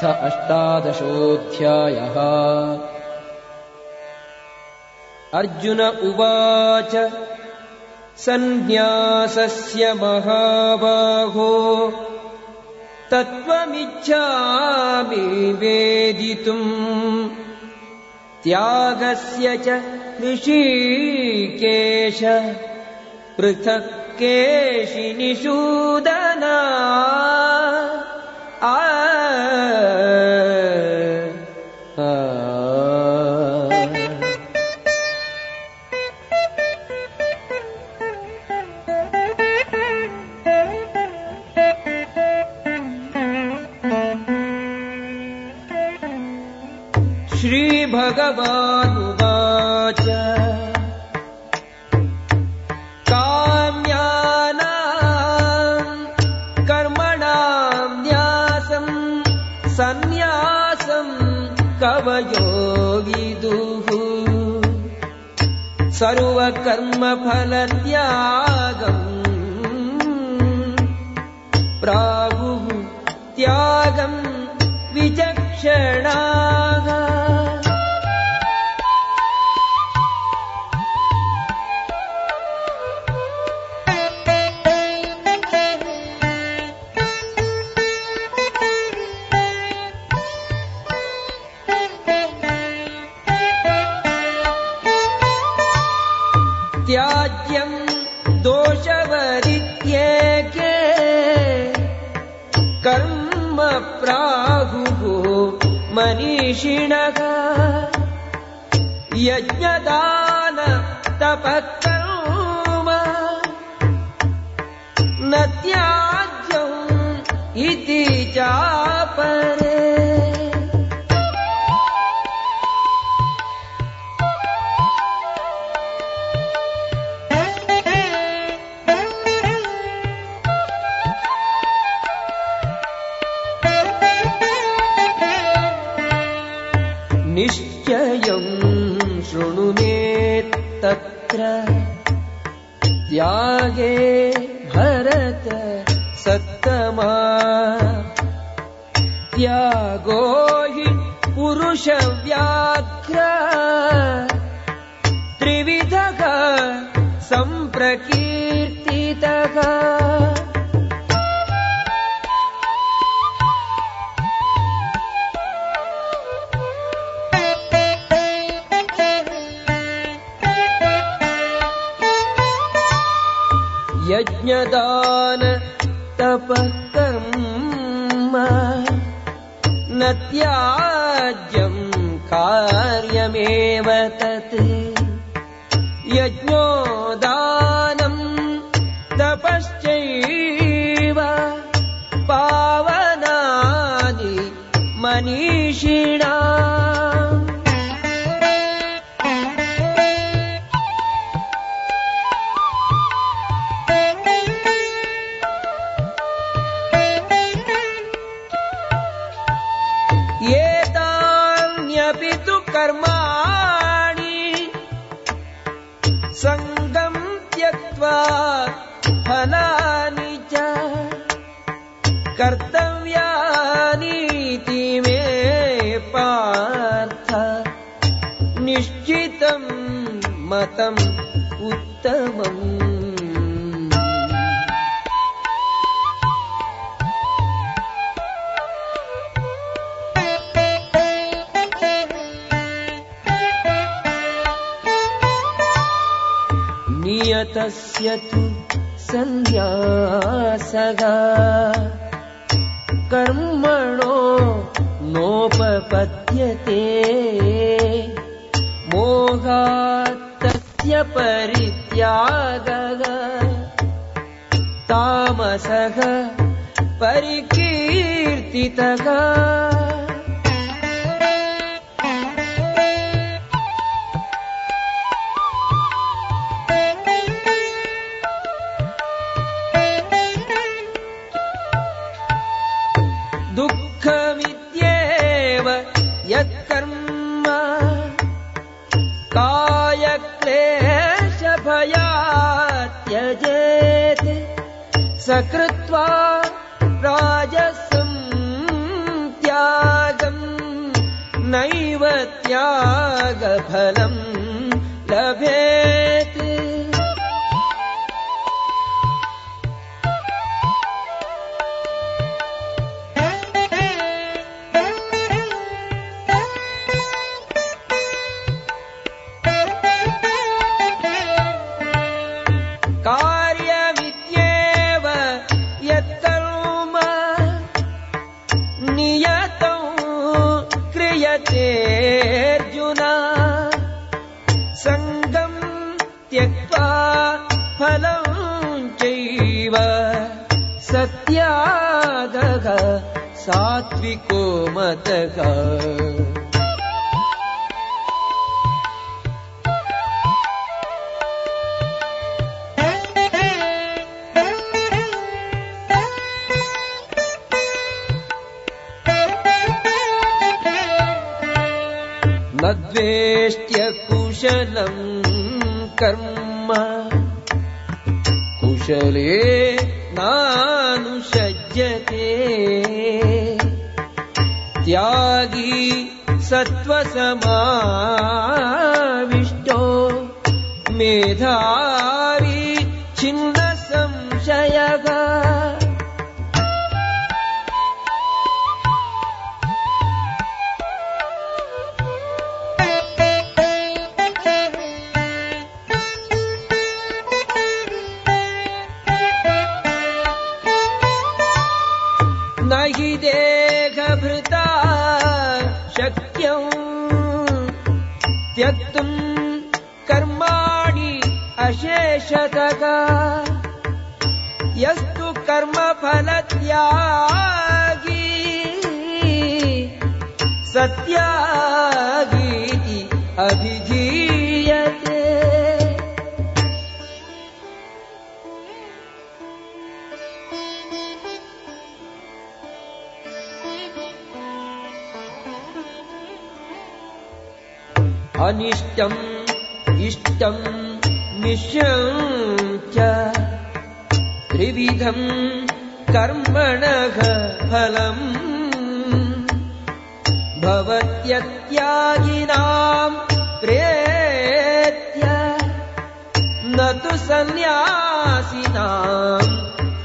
अथ अष्टादशोऽध्यायः। अर्जुन उवाच सन्न्यासस्य महाबाहो तत्त्वमिच्छामि वेदितुम्। त्यागस्य च ऋषिकेश पृथक् केशिनिषूदना सर्वकर्मफलत्यागम् प्राहुः त्यागम् विचक्षणाः तपःकर्म न त्याज्यम् कार्यमेव तत्। यज्ञो उत्तमम्। नियतस्य तु सन्न्यासः कर्मणो नोपपद्यते परित्यागः। तामसः परिकीर्तितः ौरे मानुषज्यते त्यागी सत्त्वसमाविष्टो मेधा शतगा यस्तु कर्मफलत्यागी। सत्यागी अभिजीयते। अनिष्टम् इष्टम् निशम् च त्रिविधम् कर्मणः फलम् भवत्यत्यागिनाम् प्रेत्य न तु सन्न्यासिनाम्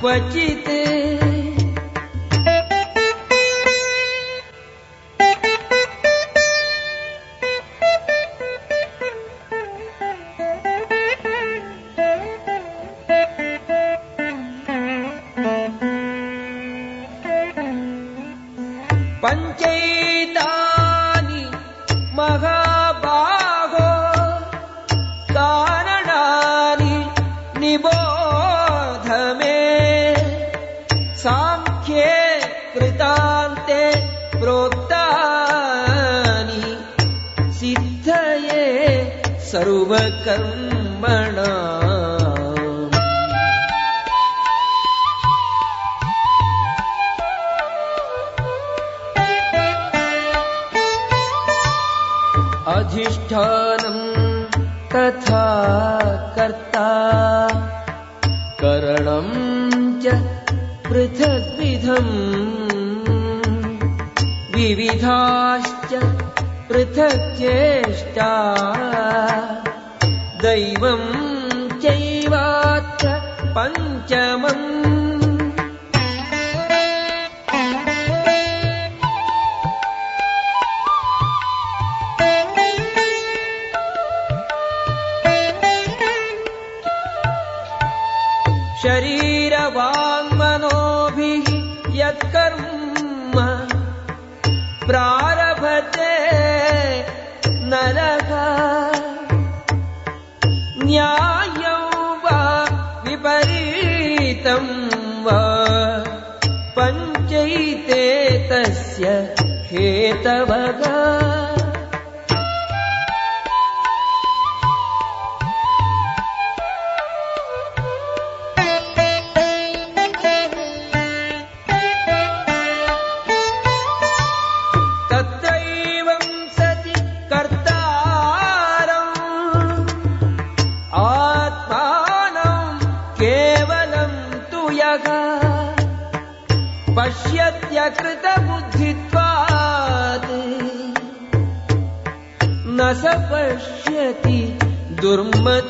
क्वचित् ಭಗ दुर्मत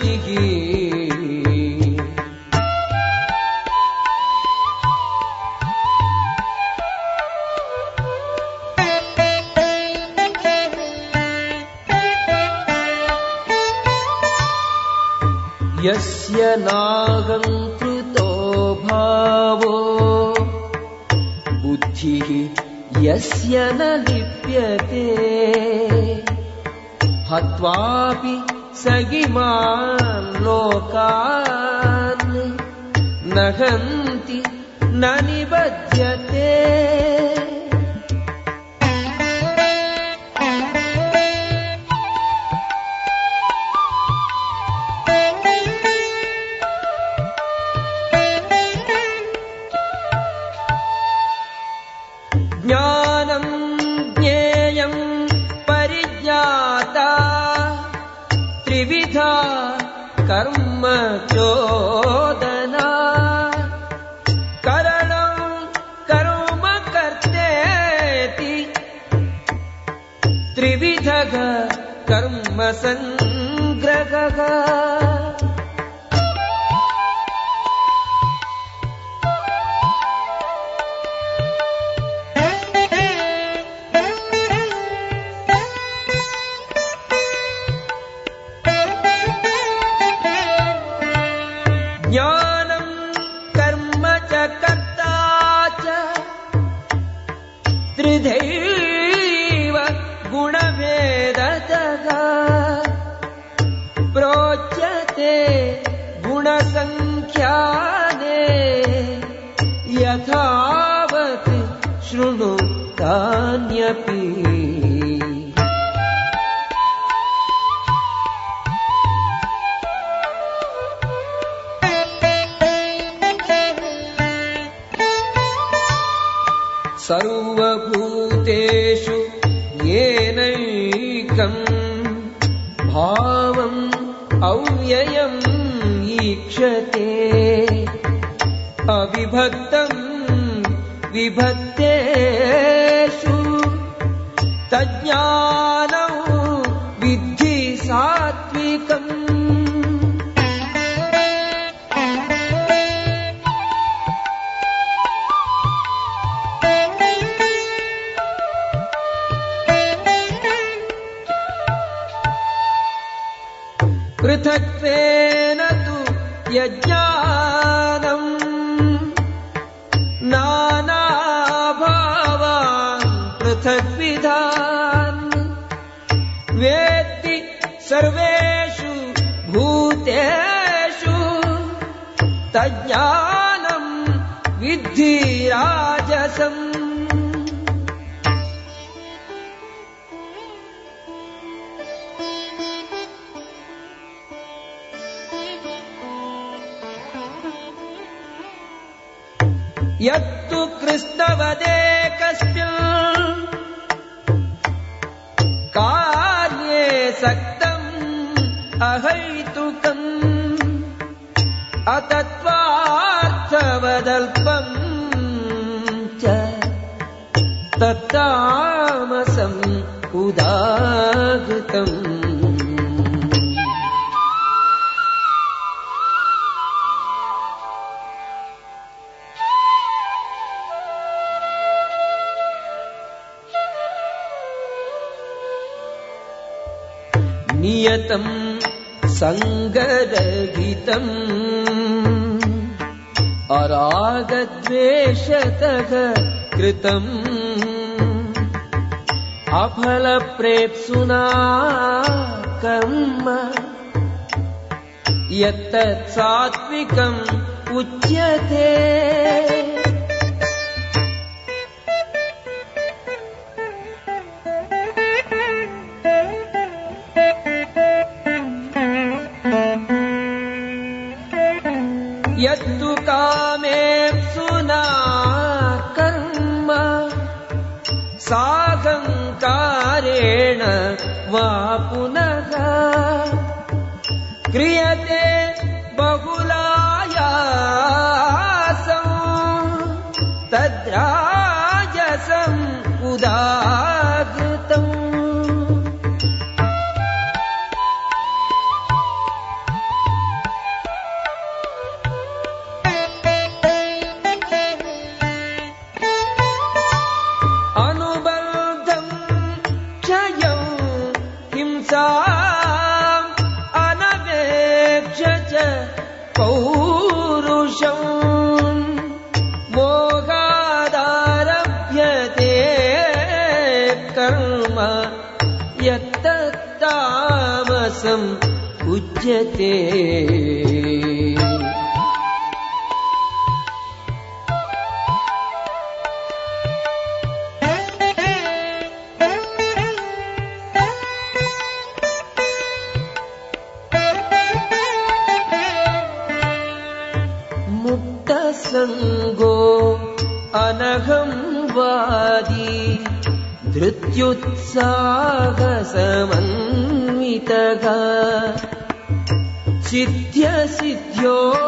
करणम् कर्म कर्तेति। त्रिविधग कर्म तज्ज्ञानम् तदल्पम् च तत्तामसम् उदाहृतम्। नियतम् सङ्गरहितम् अरागद्वेषतः कृतम्। अफलप्रेप्सुना कर्म। यत्तत् सात्विकम् उच्यते। धृत्युत्साहसमन्वितः सिद्ध्यसिद्ध्यो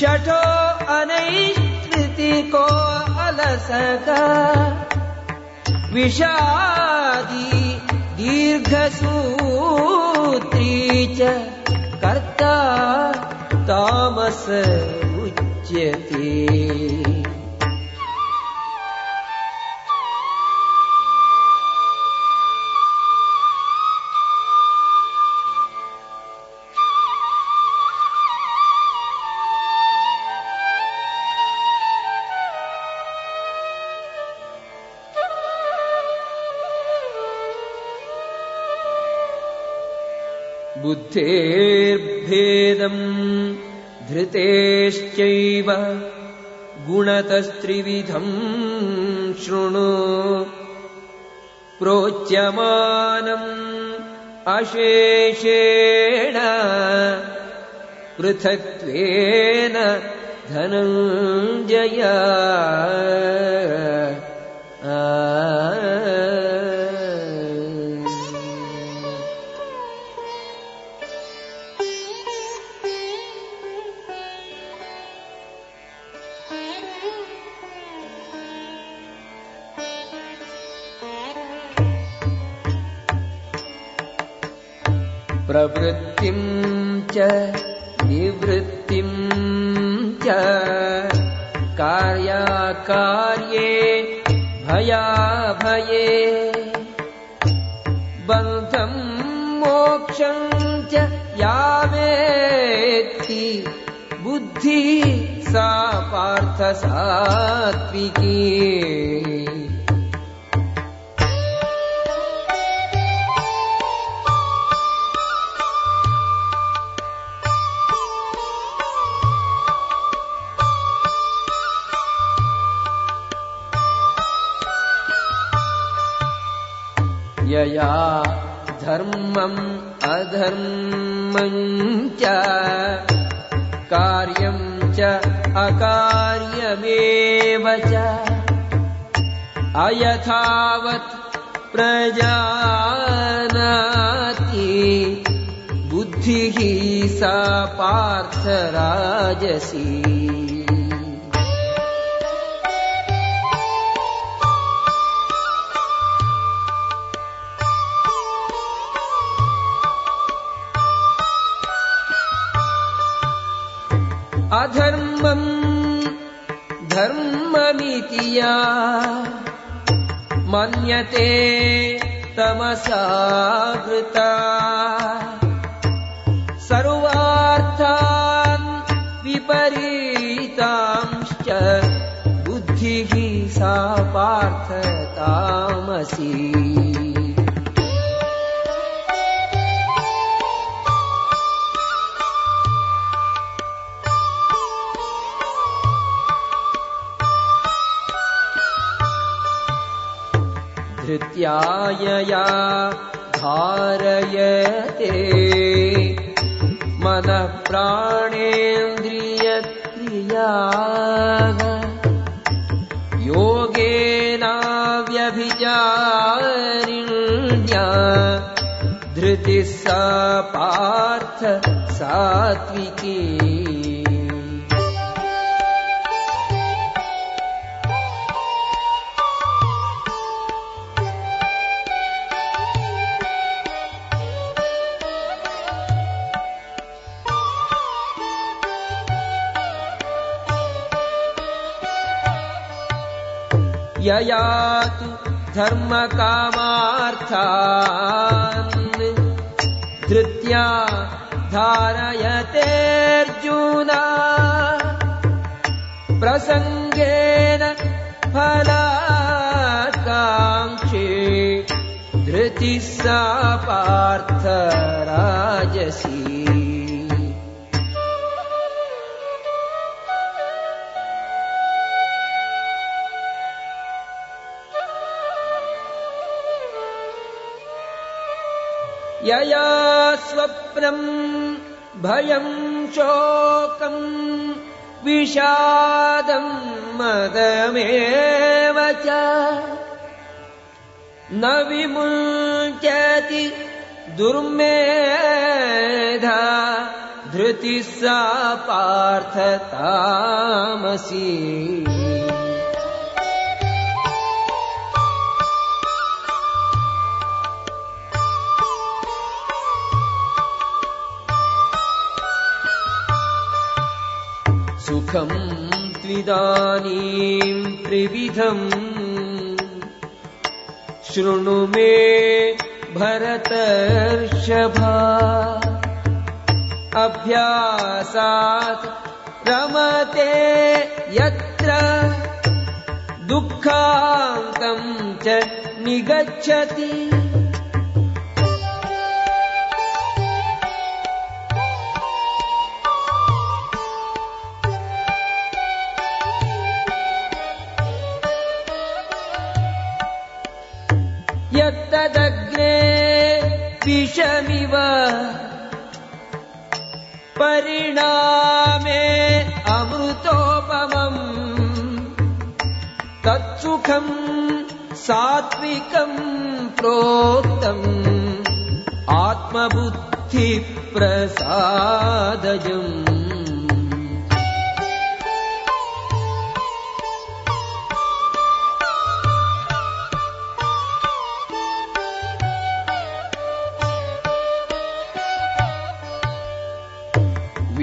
शठो अनैष्कृतिको अलसक विषादी दीर्घसूत्री च कर्ता तामस उच्यते बुद्धेर्भेदम् धृतेश्चैव गुणतस्त्रिविधम् शृणु प्रोच्यमानम् अशेषेण पृथक्त्वेन धनञ्जय प्रवृत्तिम् च निवृत्तिम् च। कार्याकार्ये भयाभये। बन्धम् मोक्षम् च यावेत्ति। बुद्धिः सा पार्थसात्विकी यया धर्मम् अधर्मम् च कार्यम् च अकार्यमेव च अयथावत् प्रजानाति बुद्धिः सा पार्थराजसी अधर्मम् धर्ममिति या मन्यते तमसावृता सर्वार्थान् विपरीतांश्च बुद्धिः सा पार्थतामसि धृत्यायया धारयते। मनः योगेनाव्यभिचारिण्या। धृतिः सा पार्थ सात्विकी ययातु धर्मकामार्थान्। धृत्या धारयतेऽर्जुना प्रसङ्गेन फलाकाङ्क्षे। धृतिः सा पार्थराजसी भयम् शोकम् विषादम् मदमेव च। न विमुञ्चति दुर्मेधा धृतिः सा पार्थतामसी सुखम् त्विदानीम् त्रिविधम् शृणु मे भरतर्षभा। अभ्यासात् रमते यत्र दुःखान्तम् च निगच्छति परिणामे अमृतोपमम् तत्सुखम् सात्विकम् प्रोक्तम् आत्मबुद्धिप्रसादजम्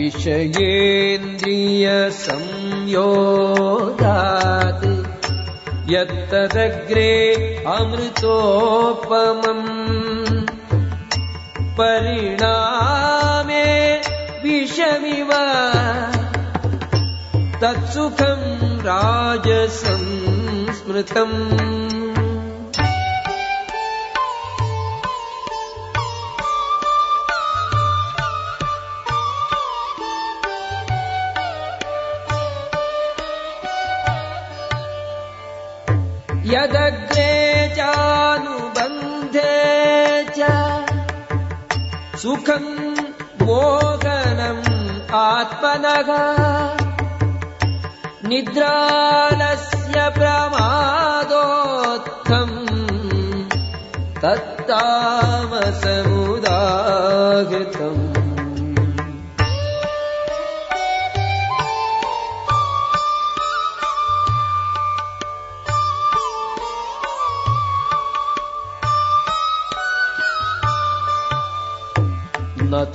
विषयेन्द्रियसंयोगात् यत्तदग्रे अमृतोपमम् परिणामे विषमिव तत्सुखम् राजसंस्मृतम् मोगनम् आत्मनः। निद्रालस्य प्रमादोत्थम् तत्तामसमुदाहृतम्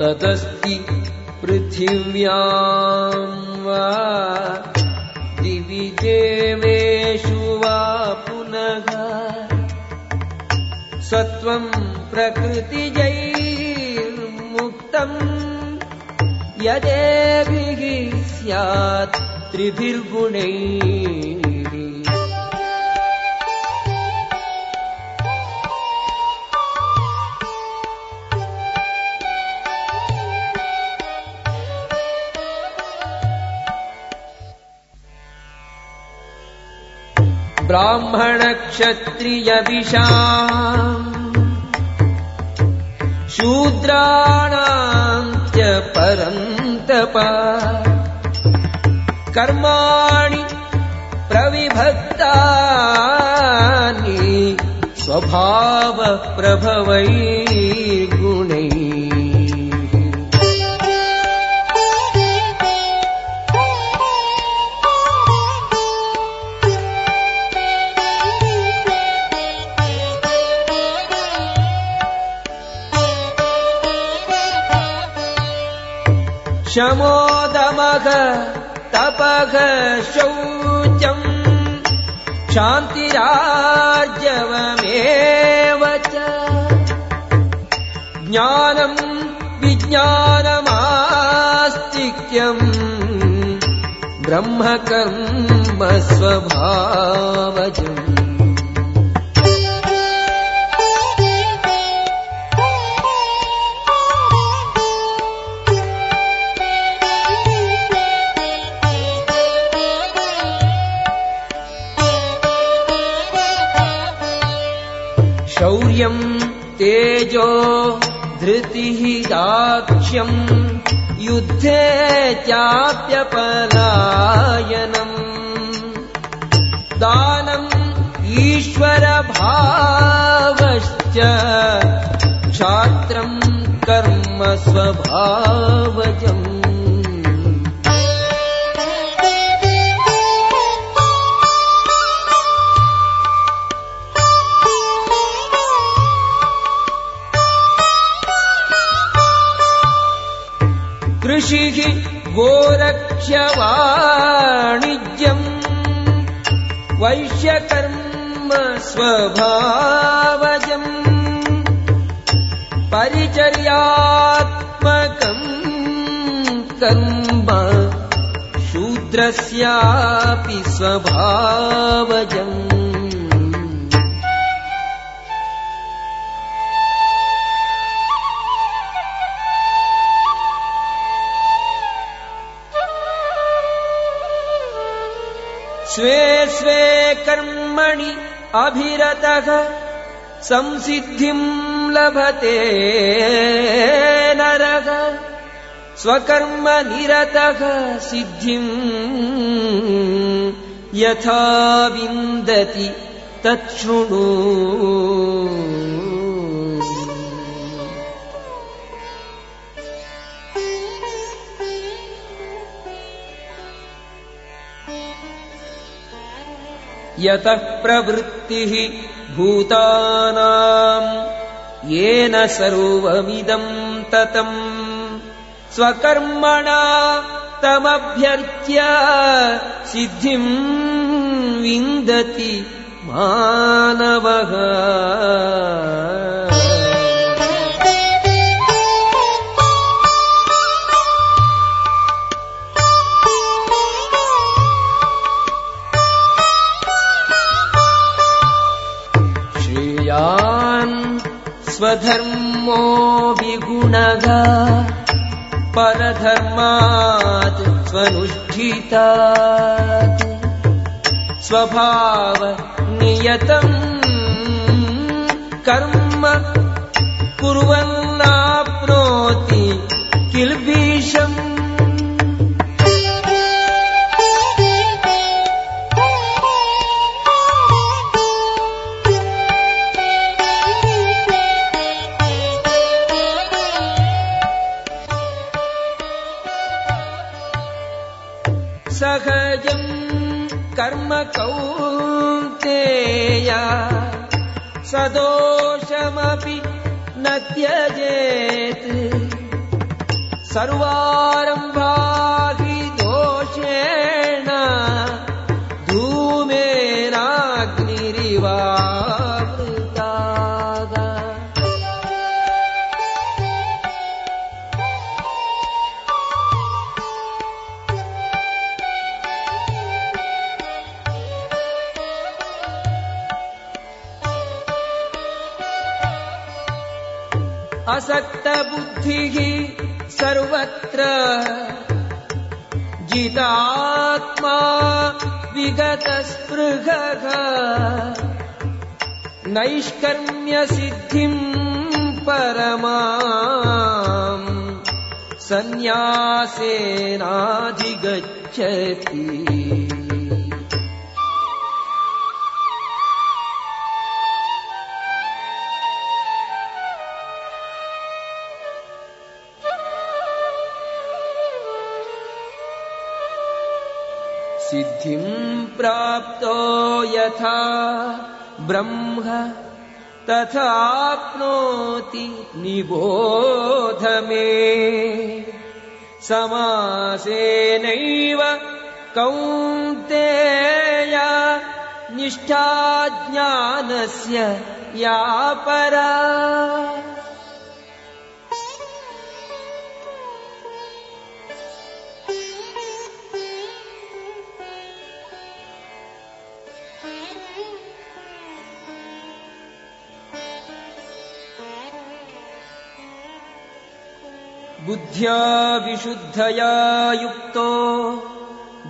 न तदस्ति पृथिव्याम् वा दिवि देवेषु वा पुनः सत्त्वम् प्रकृतिजैर्मुक्तम् यदेभिः स्यात् त्रिभिर्गुणैः ब्राह्मणक्षत्रियविषा शूद्राणाम् च परन्तप कर्माणि प्रविभक्तानि स्वभावप्रभवै शमोदमः तपः शौचम् शान्तिरार्जवमेव च। ज्ञानम् विज्ञानमास्तिक्यम् ब्रह्मकर्म स्वभावजम् तेजो धृतिः दाक्ष्यम् युद्धे चाप्यपलायनम् दानम् ईश्वरभावश्च क्षात्रम् कर्म स्वभावजम् गोरक्षवाणिज्यम् वैश्यकर्म स्वभावजम् परिचर्यात्मकम् कर्म शूद्रस्यापि स्वभावजम् अभिरतः संसिद्धिम् लभते नरः। स्वकर्म निरतः सिद्धिम् यथा विन्दति तच्छृणु यतः प्रवृत्तिः भूतानाम्। येन सर्वमिदम् ततम्। स्वकर्मणा तमभ्यर्च्य सिद्धिम् विन्दति मानवः स्वधर्मो विगुणः परधर्मात् स्वनुष्ठितात्। स्वभावनियतम् कर्म कुर्वन्नाप्नोति किल्बिषम् सर्वारम्भा नैष्कर्म्यसिद्धिम् परमा सन्न्यासेनाधिगच्छति। सिद्धिम् प्राप्तो यथा ब्रह्म तथाप्नोति निबोध मे समासेनैव कौन्तेया निष्ठा ज्ञानस्य या परा बुद्ध्या विशुद्धया युक्तो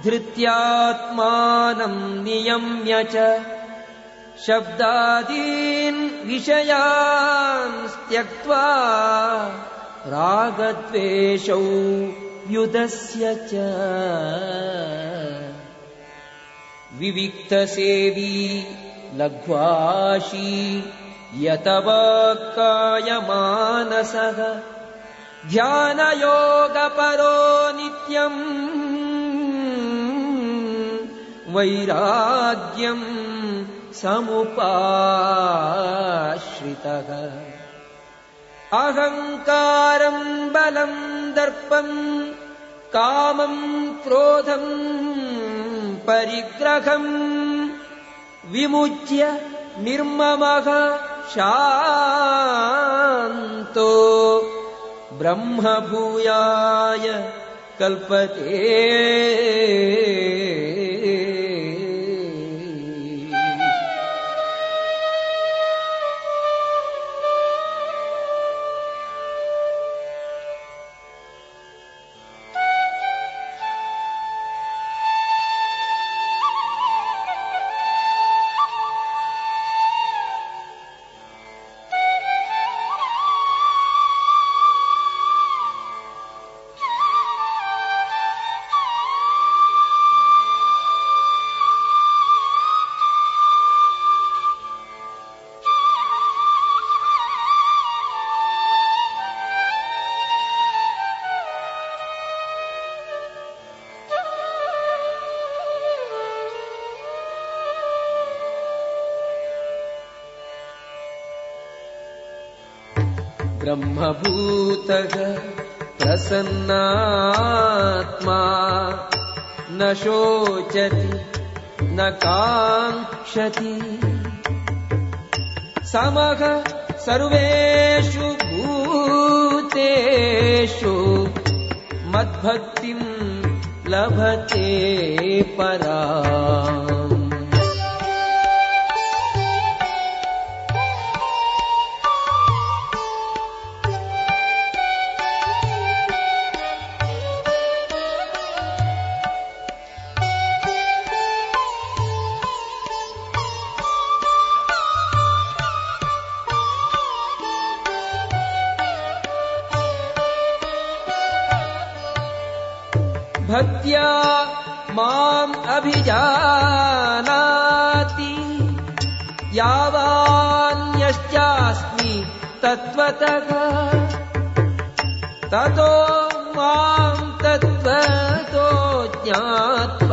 धृत्यात्मानम् नियम्य च। शब्दादीन् विषयान् त्यक्त्वा रागद्वेषौ युधस्य च। विविक्तसेवी लघ्वाशी यतवाक्कायमानसः ध्यानयोगपरो नित्यम्। वैराग्यम् समुपाश्रितः। अहङ्कारम् बलम् दर्पम् कामम् क्रोधम् परिग्रहम्। विमुच्य निर्ममः शान्तो ब्रह्मभूयाय कल्पते ब्रह्मभूतः प्रसन्नात्मा। न शोचति न काङ्क्षति। समः सर्वेषु भूतेषु मद्भक्तिम् लभते परा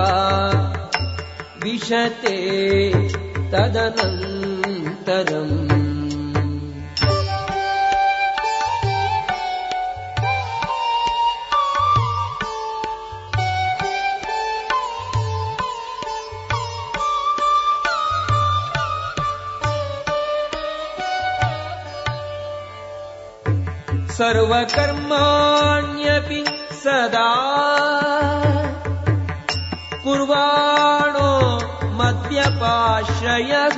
ज्ञात्वा विशते तदनन्तरम्। सर्वकर्माण्यपि सदा मद्यपाश्रयः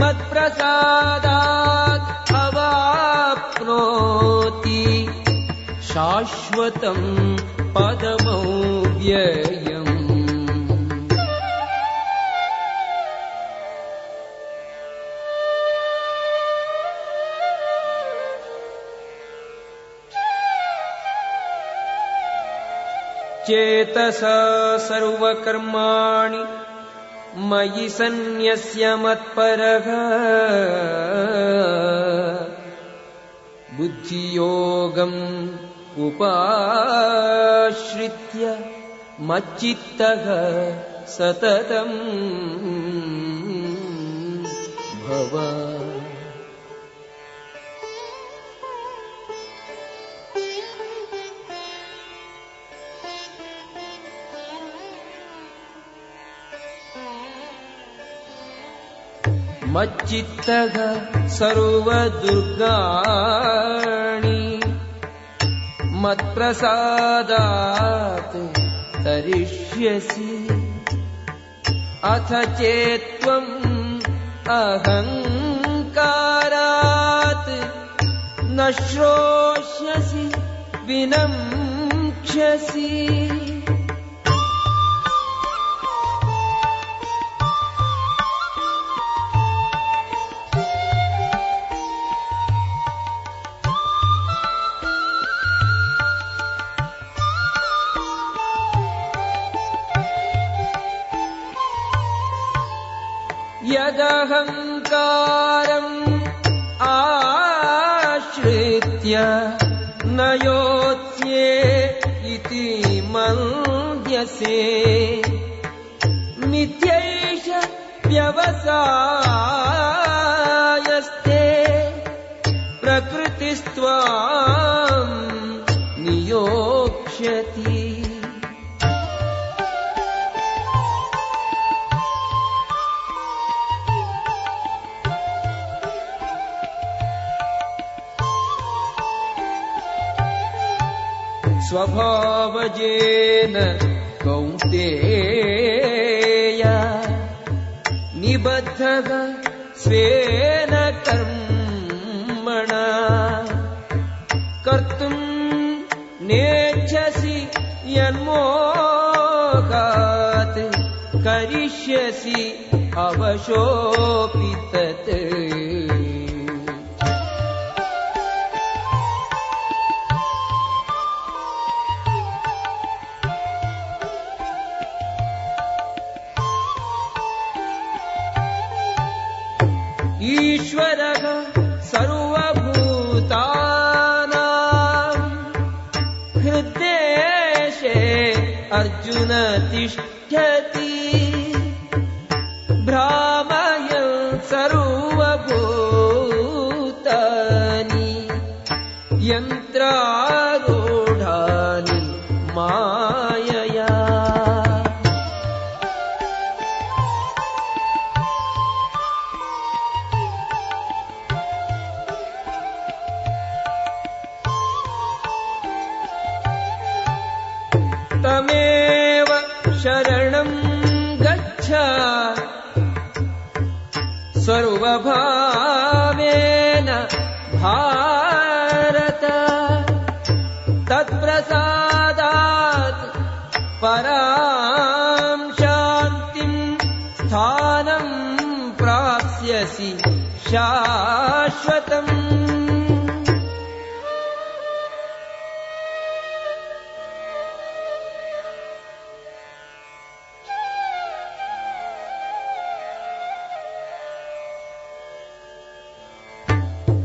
मत्प्रसादात् अवा प्राप्नोति शाश्वतं पदमव्ययम्। चेतस सर्वकर्माणि मयि सन्न्यस्य मत्परः। बुद्धियोगम् उपाश्रित्य मच्चित्तः सततम्। भव मच्चित्तः सर्वदुर्गाणि मत्प्रसादात् तरिष्यसि। अथ चेत्त्वम् अहङ्कारात् न श्रोष्यसि विनङ्क्षसि मिथ्यैष व्यवसायस्ते प्रकृतिस्त्वा नियोक्ष्यति। स्वभावजेन निबद्धः स्वेन कर्मणा। कर्तुम् नेच्छसि यन्मोगात् करिष्यसि अवशोऽपि तत् अर्जुन तिष्ठति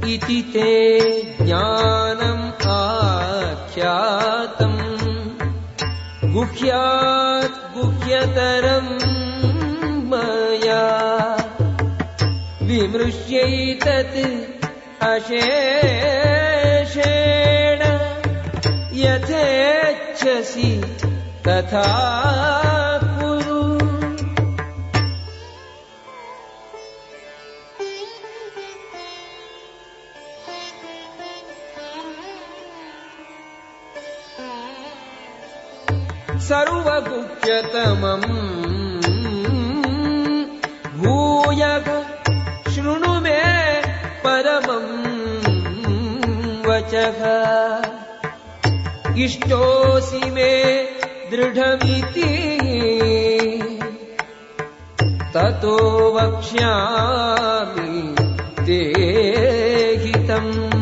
इति ते ज्ञानम् आख्यातम्। गुह्यात् गुह्यतरम् मया। विमृश्यैतत् अशेषेण यथेच्छसि तथा सर्वगुह्यतमम्। भूयः शृणु मे परमम् वचः। इष्टोऽसि मे दृढमिति। ततो वक्ष्यामि ते हितम्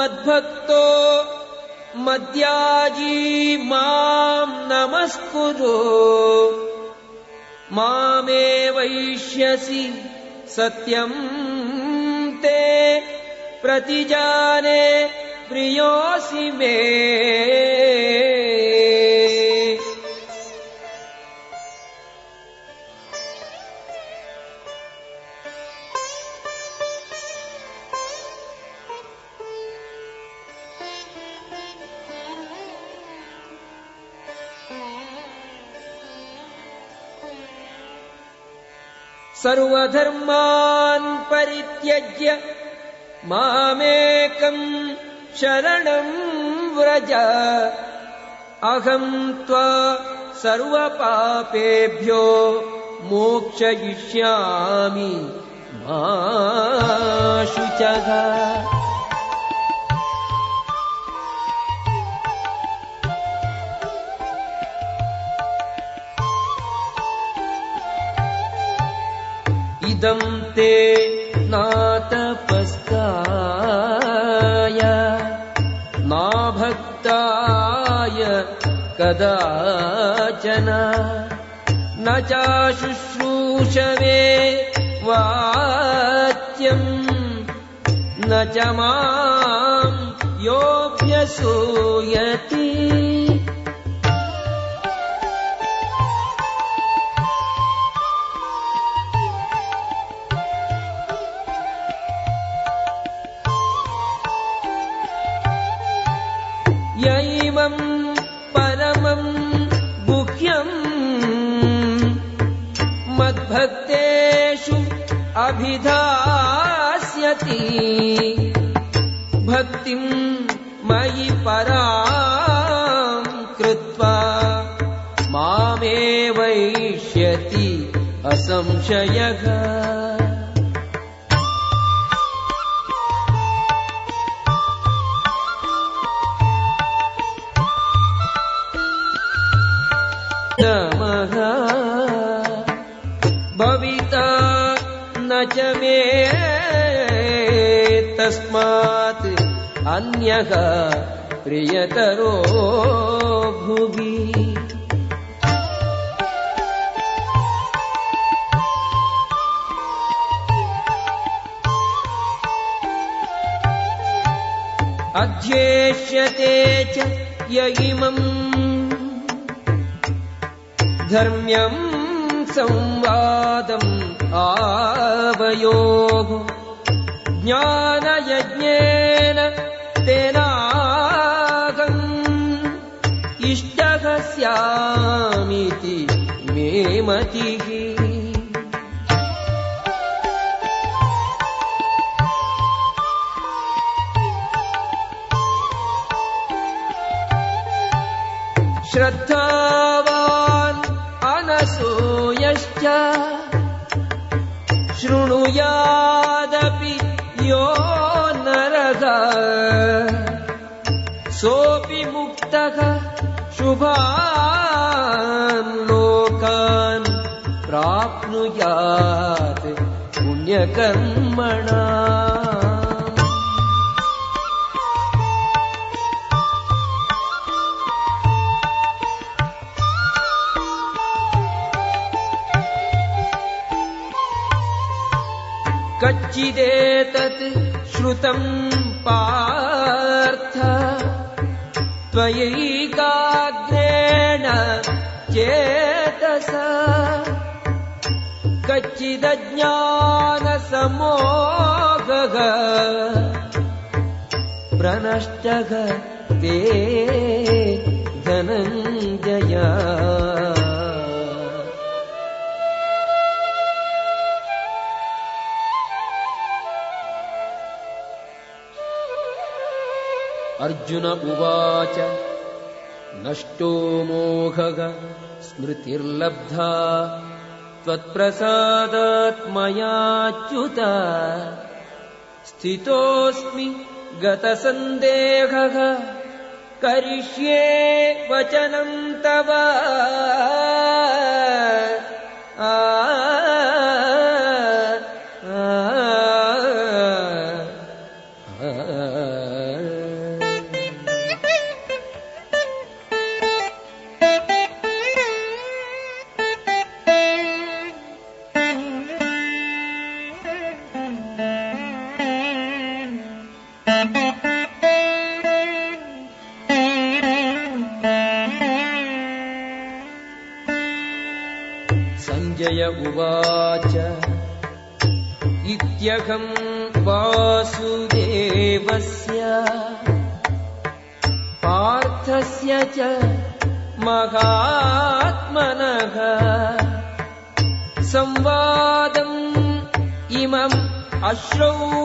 मद्भक्तो मद्याजी माम् नमस्कुरु। मामे वैष्यसि सत्यम् ते प्रतिजाने प्रियोऽसि मे सर्वधर्मान् परित्यज्य मामेकम् शरणम् व्रज। अहम् त्वा सर्वपापेभ्यो मोक्षयिष्यामि। मा शुचः इदम् ते नातपस्काय नाभक्ताय कदाचन न चाशुश्रूषवे वाच्यम् न च माम् योऽभ्यसूयति परमम् गुह्यम् मद्भक्तेषु अभिधास्यति भक्तिम् मयि पराम् कृत्वा मामेवैष्यति असंशयः तस्मात् अन्यः प्रियतरो भुवि। अध्येष्यते च य इमम् धर्म्यम् संवादम् आवयोः ज्ञानयज्ञेन तेनागम् इष्टः स्यामिति मे मतिः। श्रद्धावान् अनसूयश्च शृणुयादपि शुभान् लोकान् प्राप्नुयात् पुण्यकर्मणा। कच्चिदेतत् श्रुतम् पार्थ त्वयैकाग्रेण चेतसा। कच्चिदज्ञानसमोघः प्रनष्टः ते धनञ्जया अर्जुन उवाच नष्टो मोहः स्मृतिर्लब्धा त्वत्प्रसादात्मयाच्युत स्थितोऽस्मि गतसन्देहः करिष्ये वचनम् तव। सञ्जय उवाच। इत्यहम् वासुदेवस्य पार्थस्य च महात्मनः। संवादम् इमम् अश्रौषम्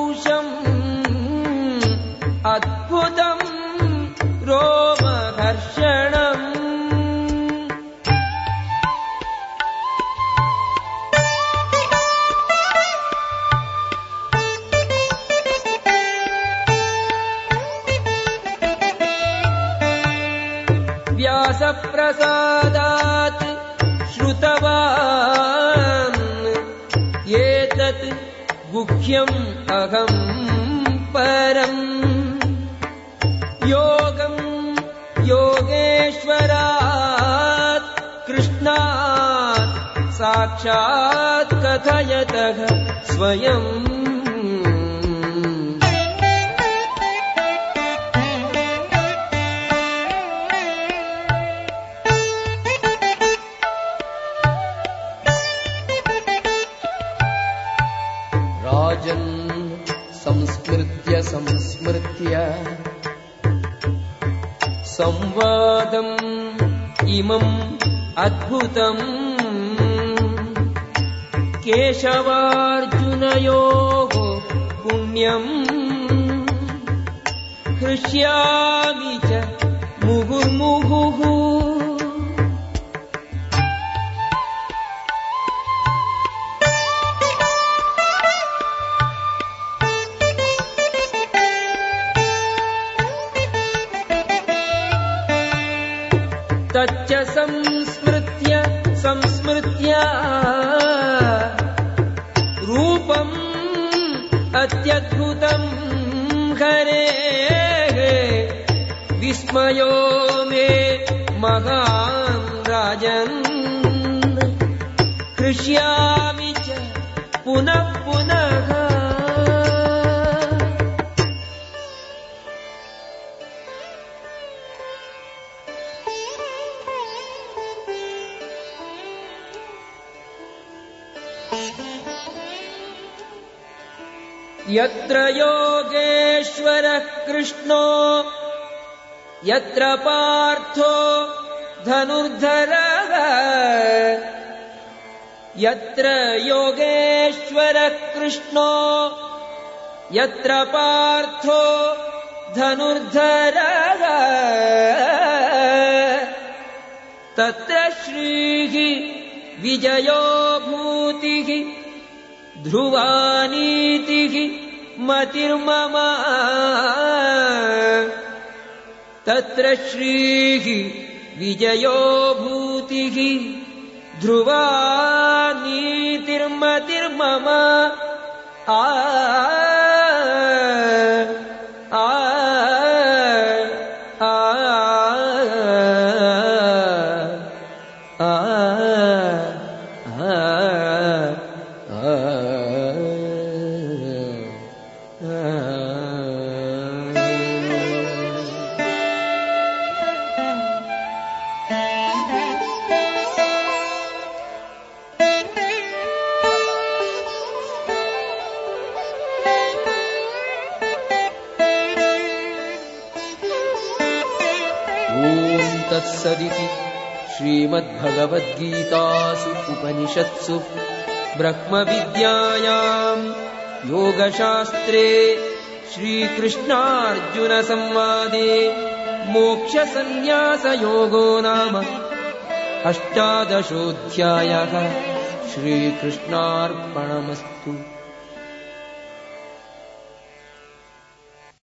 इमम् अद्भुतम्। केशवार्जुनयोः पुण्यम्। हृष्यामि च मुहुर्मुहुः यत्र पार्थो धनुर्धरः। यत्र योगेश्वरः कृष्णो यत्र पार्थो धनुर्धरः। तत्र श्रीः विजयो भूतिः ध्रुवानीतिः मतिर्मम तत्र श्रीः विजयो भूतिः ध्रुवा नीतिर्मतिर्मम आ श्रीमद्भगवद्गीतासु उपनिषत्सु ब्रह्मविद्यायाम् योगशास्त्रे श्रीकृष्णार्जुनसंवादे मोक्षसन्न्यासयोगो नाम अष्टादशोऽध्यायः श्रीकृष्णार्पणमस्तु